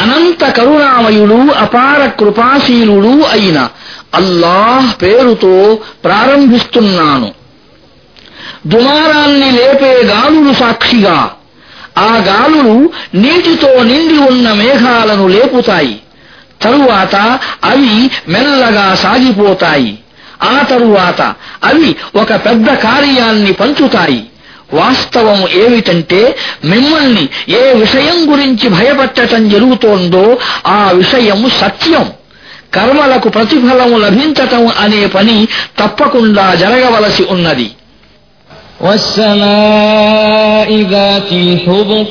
అనంత కరుణామయుడు అపార కృపాశీలుడు అయిన అల్లాహ్ పేరుతో ప్రారంభిస్తున్నాను. దుమారాన్ని లేపే గాలులు సాక్షిగా ఆ గాలులు నీటితో నిండి ఉన్న మేఘాలను లేపుతాయి. తరువాత అవి మెల్లగా సాగిపోతాయి. ఆ తరువాత అవి ఒక పెద్ద కార్యాన్ని పంచుతాయి. వాస్తవం ఏమిటంటే మిమ్మల్ని ఏ విషయం గురించి భయపట్టటం జరుగుతోందో ఆ విషయం సత్యం కర్మలకు ప్రతిఫలము లభించటం అనే పని తప్పకుండా జరగవలసి ఉన్నది والسماء ذات الحبك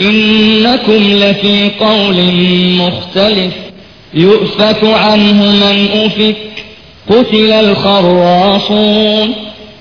إنكم لفي قول مختلف يؤفك عنه من أفك قتل الخراصون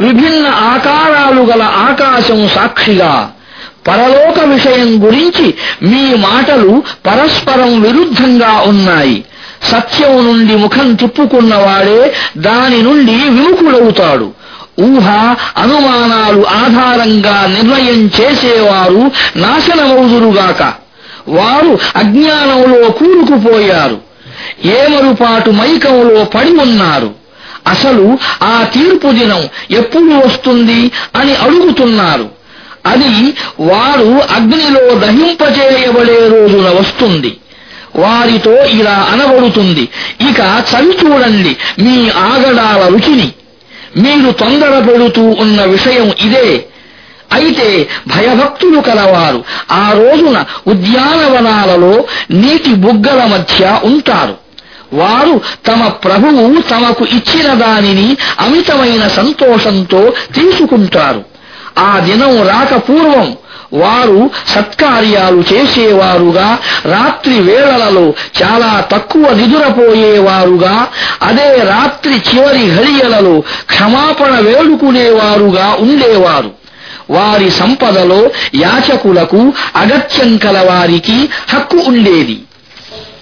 విభిన్న ఆకారాలు గల ఆకాశం సాక్షిగా పరలోక విషయం గురించి మీ మాటలు పరస్పరం విరుద్ధంగా ఉన్నాయి. సత్యం నుండి ముఖం తిప్పుకున్నవాడే దాని నుండి విముఖుడవుతాడు. ఊహ అనుమానాలు ఆధారంగా నిర్ణయం చేసేవారు నాశనమవుదురుగాక. వారు అజ్ఞానంలో కూరుకుపోయారు. ఏమరుపాటు మైకంలో పడి ఉన్నారు. అసలు ఆ తీర్పు దినం ఎప్పుడు వస్తుంది అని అడుగుతున్నారు. అది వారు అగ్నిలో దహింపచేయబడే రోజున వస్తుంది. వారితో ఇలా అనబడుతుంది. ఇక చవి చూడండి మీ ఆగడాల రుచిని. మీరు తొందర పెడుతూ ఉన్న విషయం ఇదే. అయితే భయభక్తులు కలవారు. ఆ రోజున ఉద్యానవనాలలో నీటి బుగ్గల మధ్య ఉంటారు. వారు తమ ప్రభువు తమకు ఇచ్చిన దానిని అమితమైన సంతోషంతో తీసుకుంటారు. ఆ దినం రాక పూర్వం వారు సత్కార్యాలు చేసేవారుగా రాత్రి వేళలలో చాలా తక్కువ నిదురపోయేవారుగా అదే రాత్రి చివరి ఘడియలలో క్షమాపణ వేడుకునేవారుగా ఉండేవారు. వారి సంపదలో యాచకులకు అగత్యం కలవారికి హక్కు ఉండేది.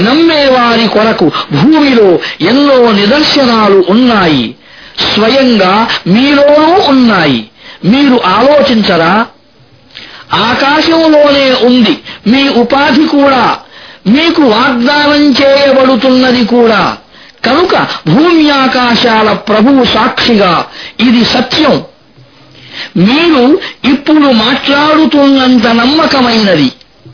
నమ్మేవారి కొరకు భూమిలో ఎన్నో నిదర్శనాలు ఉన్నాయి. స్వయంగా మీలోనూ ఉన్నాయి. మీరు ఆలోచించరా? ఆకాశంలోనే ఉంది. మీ ఉపాధి కూడా. మీకు వాగ్దానం చేయబడుతున్నది కూడా. కనుక భూమి ఆకాశాల ప్రభువు సాక్షిగా ఇది సత్యం. మీరు ఇప్పుడు మాట్లాడుతున్నంత నమ్మకమైనది.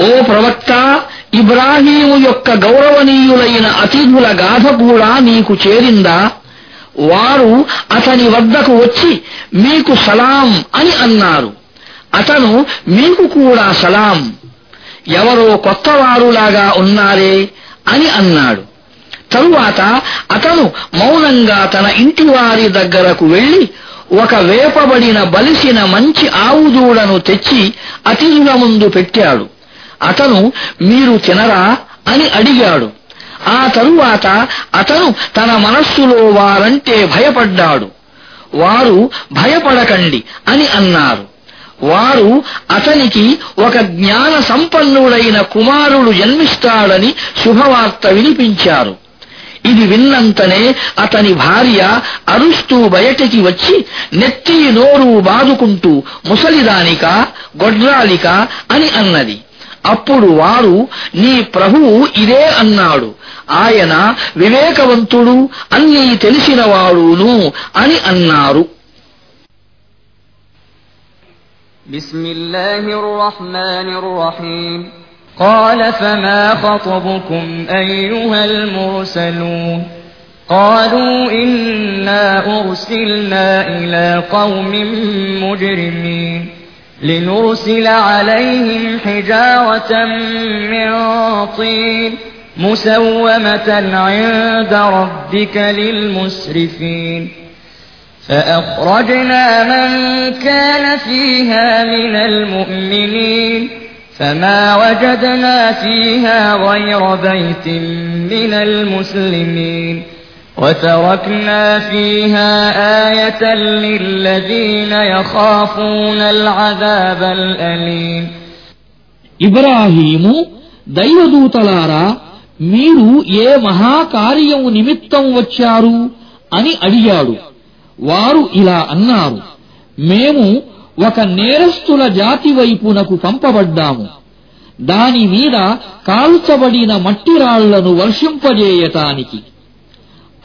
ఓ ప్రవక్త ఇబ్రాహీము యొక్క గౌరవనీయులైన అతిథుల గాథ కూడా నీకు చేరిందా? వారు అతని వద్దకు వచ్చి మీకు సలాం అని అన్నారు. అతను మీకు కూడా సలాం. ఎవరో కొత్తవారులాగా ఉన్నారే అని అన్నాడు. తరువాత అతను మౌనంగా తన ఇంటివారి దగ్గరకు వెళ్ళి ఒక వేపబడిన బలిసిన మంచి ఆవుదూడను తెచ్చి అతిథుల ముందు పెట్టాడు. అతను మీరు తినరా అని అడిగాడు. ఆ తరువాత అతను తన మనస్సులో వారంటే భయపడ్డాడు. వారు భయపడకండి అని అన్నారు. వారు అతనికి ఒక జ్ఞాన సంపన్నుడైన కుమారుడు జన్మిస్తాడని శుభవార్త వినిపించారు. ఇది విన్నంతనే అతని భార్య అరుస్తూ బయటికి వచ్చి నెత్తి నోరు బాదుకుంటూ ముసలిదానిక గొడ్రాలిక అని అన్నది. అప్పుడు వారు నీ ప్రభువు ఇదే అన్నాడు ఆయన వివేకవంతుడు అన్నీ తెలిసినవాడును అని అన్నారు بسم الله الرحمن الرحيم قال فما خطبكم أيها المرسلون قالوا إنا أرسلنا إلى قوم مجرمين لنرسل عليهم حجارة من طين مسومة عند ربك للمسرفين. فأخرجنا من كان فيها من المؤمنين فما وجدنا فيها غير بيت من المسلمين. وتركنا فيها آية للذين يخافون العذاب الأليم ఇబ్రాహీము దైవదూతలారా మీరు ఏ మహాకార్యం నిమిత్తం వచ్చారు అని అడిగాడు వారు ఇలా అన్నారు మేము ఒక నేరస్తుల జాతి వైపునకు పంపబడ్డాము దాని మీద కాల్చబడిన మట్టి రాళ్లను వర్షింపజేయటానికి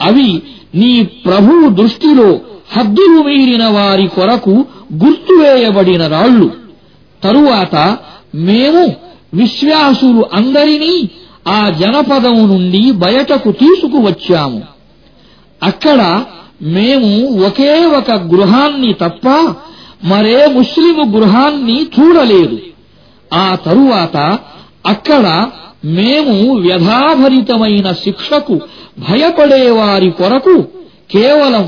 అవి నీ ప్రభువు దృష్టిలో హద్దులు మీరిన వారి కొరకు గుర్తువేయబడిన రాళ్ళు తరువాత మేము విశ్వాసులు అందరినీ ఆ జనపదం నుండి బయటకు తీసుకువచ్చాము. అక్కడ మేము ఒకే ఒక గృహాన్ని తప్ప మరే ముస్లిము గృహాన్ని చూడలేదు. ఆ తరువాత అక్కడ మేము వ్యధాభరితమైన శిక్షకు భయపడేవారి కొరకు కేవలం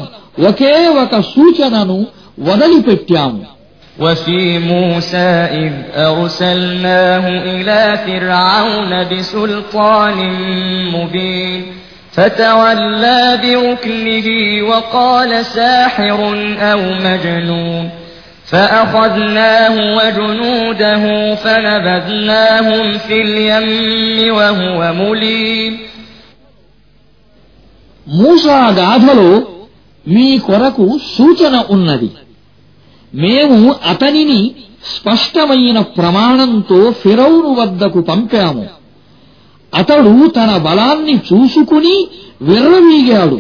ఒకే ఒక సూచనను వదిలిపెట్టాము وفي موسى إذ أرسلناه إلى فرعون بسلطان مبين فتولى بركنه وقال ساحر أو مجنون فأخذناه وجنوده فنبذناهم في اليم وهو مليم మూసా గాథలో మీ కొరకు సూచన ఉన్నది మేము అతనిని స్పష్టమైన ప్రమాణంతో ఫిరౌను వద్దకు పంపాము అతడు తన బలాన్ని చూసుకుని విర్రవీగాడు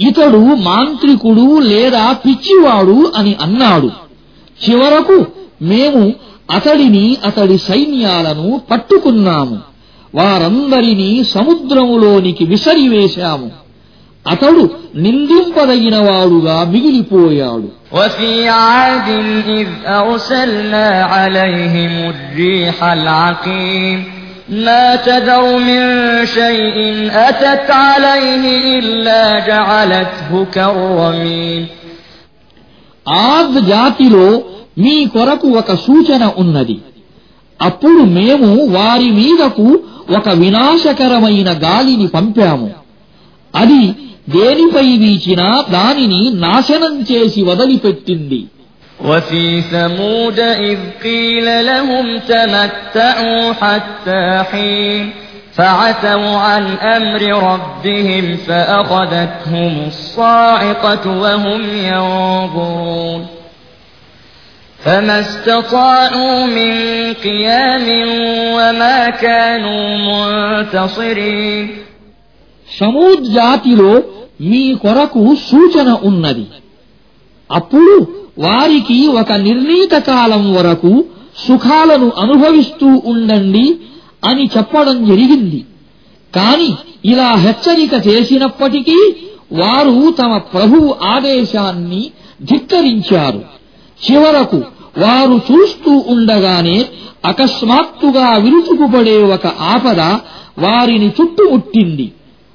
ఇతడు మాంత్రికుడు లేదా పిచ్చివాడు అని అన్నాడు చివరకు మేము అతడిని అతడి సైన్యాలను పట్టుకున్నాము వారందరినీ సముద్రములోనికి విసరివేశాము అతడు నిందింపదగినవాడుగా మిగిలిపోయాడు وفي عاد إذ أرسلنا عليهم الريح العقيم ما تذر من شيء أتت عليه إلا جعلته كالرميم ఆద్ జాతిలో మీ కొరకు ఒక సూచన ఉన్నది అప్పుడు మేము వారి మీదకు ఒక వినాశకరమైన గాలిని పంపాము అది దేనిపై వీచినా దానిని నాశనం చేసి వదిలిపెట్టింది وفي ثمود إذ قيل لهم تمتعوا حتى حين فعتوا عن أمر ربهم فأخذتهم الصاعقة وهم ينظرون فما استطاعوا من قيام وما كانوا منتصرين సమూద్ జాతిలో మీ కొరకు సూచన ఉన్నది అప్పుడు వారికి ఒక నిర్ణీత కాలం వరకు సుఖాలను అనుభవిస్తూ ఉండండి అని చెప్పడం జరిగింది. కాని ఇలా హెచ్చరిక చేసినప్పటికీ వారు తమ ప్రభువు ఆదేశాన్ని ధిక్కరించారు. చివరకు వారు చూస్తూ ఉండగానే అకస్మాత్తుగా విరుచుకుపడే ఒక ఆపద వారిని చుట్టుముట్టింది.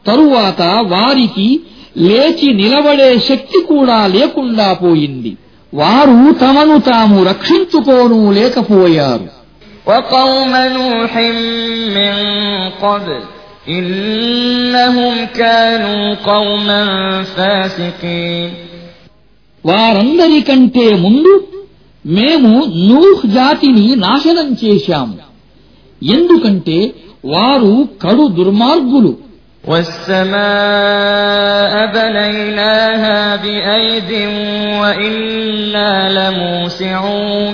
తరువాత వారికి లేచి నిలబడే శక్తి కూడా లేకుండా పోయింది. వారు తమను తాము రక్షించుకోను లేకపోయారు. وقوم نوح من قبل إنهم كانوا قوما فاسقين వారందరికంటే ముందు మేము నూహ్ జాతిని నాశనం చేశాము ఎందుకంటే వారు కడు దుర్మార్గులు والسماء بنيناها بأيد وإنا لموسعون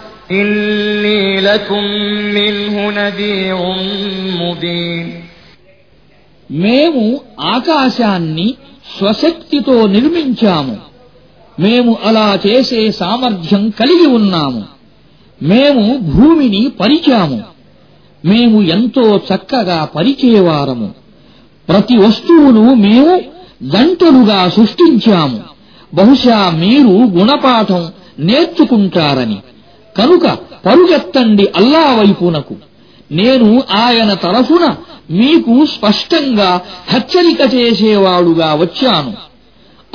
إني لكم منه نذير مبين మేము ఆకాశాన్ని స్వశక్తితో నిర్మించాము మేము అలా చేసే సామర్థ్యం కలిగి ఉన్నాము మేము భూమిని పరిచాము మేము ఎంతో చక్కగా పరిచేవారము ప్రతి వస్తువును మేము గంటలుగా సృష్టించాము బహుశా మీరు గుణపాఠం నేర్చుకుంటారని కనుక పరుగెత్తండి అల్లా వైపునకు. నేను ఆయన తరఫున మీకు స్పష్టంగా హెచ్చరిక చేసేవాడుగా వచ్చాను.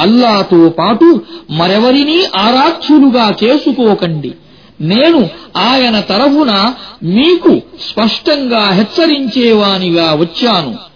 అల్లాతో పాటు మరెవరినీ ఆరాధ్యులుగా చేసుకోకండి. నేను ఆయన తరఫున మీకు స్పష్టంగా హెచ్చరించేవానిగా వచ్చాను.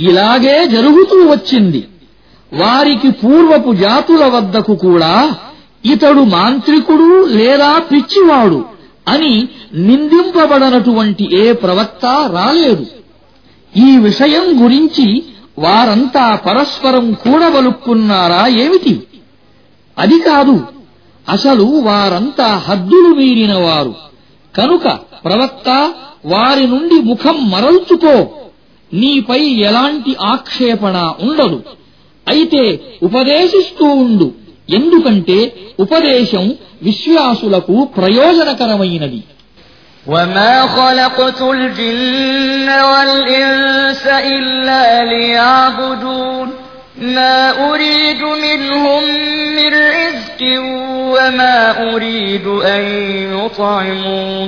ఇలాగే జరుగుతూ వచ్చింది. వారికి పూర్వపు జాతుల వద్దకు కూడా ఇతడు మాంత్రికుడు లేదా పిచ్చివాడు అని నిందింపబడనటువంటి ఏ ప్రవక్త రాలేదు. ఈ విషయం గురించి వారంతా పరస్పరం కూడబలుక్కున్నారా ఏమిటి? అది కాదు అసలు వారంతా హద్దులు మీరినవారు. కనుక ప్రవక్త వారి నుండి ముఖం మరల్చుకో. నీపై ఎలాంటి ఆక్షేపణ ఉండదు అయితే ఉపదేశిస్తూ ఉండు ఎందుకంటే ఉపదేశం విశ్వాసులకు ప్రయోజనకరమైనది وما خلقت الجن والإنس إلا ليعبدون ما أريد منهم من رزق وما أريد أن يطعمون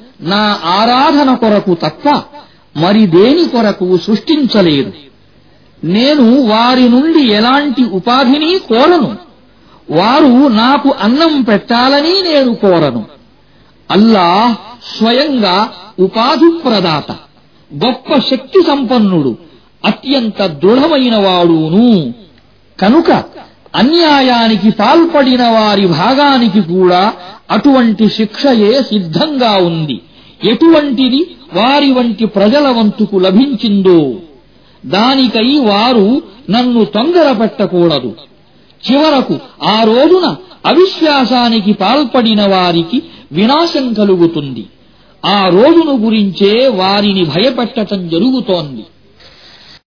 నా ఆరాధన కొరకు తప్ప మరి దేని కొరకు సృష్టించలేదు. నేను వారి నుండి ఎలాంటి ఉపాధిని కోరను? వారు నాకు అన్నం పెట్టాలని నేను కోరను. అల్లాహ్ స్వయంగా ఉపాధి ప్రదాత గొప్ప శక్తి సంపన్నుడు అత్యంత దృఢమైన వాడును. కనుక అన్యాయానికి పాల్పడిన వారి భాగానికి కూడా అటువంటి శిక్షయే సిద్ధంగా ఉంది. ఎటువంటిది వారి వంటి ప్రజల వంతుకు లభించిందో దానికై వారు నన్ను తొందరపెట్టకూడదు. చివరకు ఆ రోజున అవిశ్వాసానికి పాల్పడిన వారికి వినాశం కలుగుతుంది. ఆ రోజును గురించే వారిని భయపెట్టటం జరుగుతోంది.